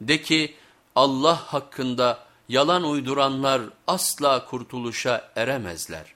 De ki Allah hakkında yalan uyduranlar asla kurtuluşa eremezler.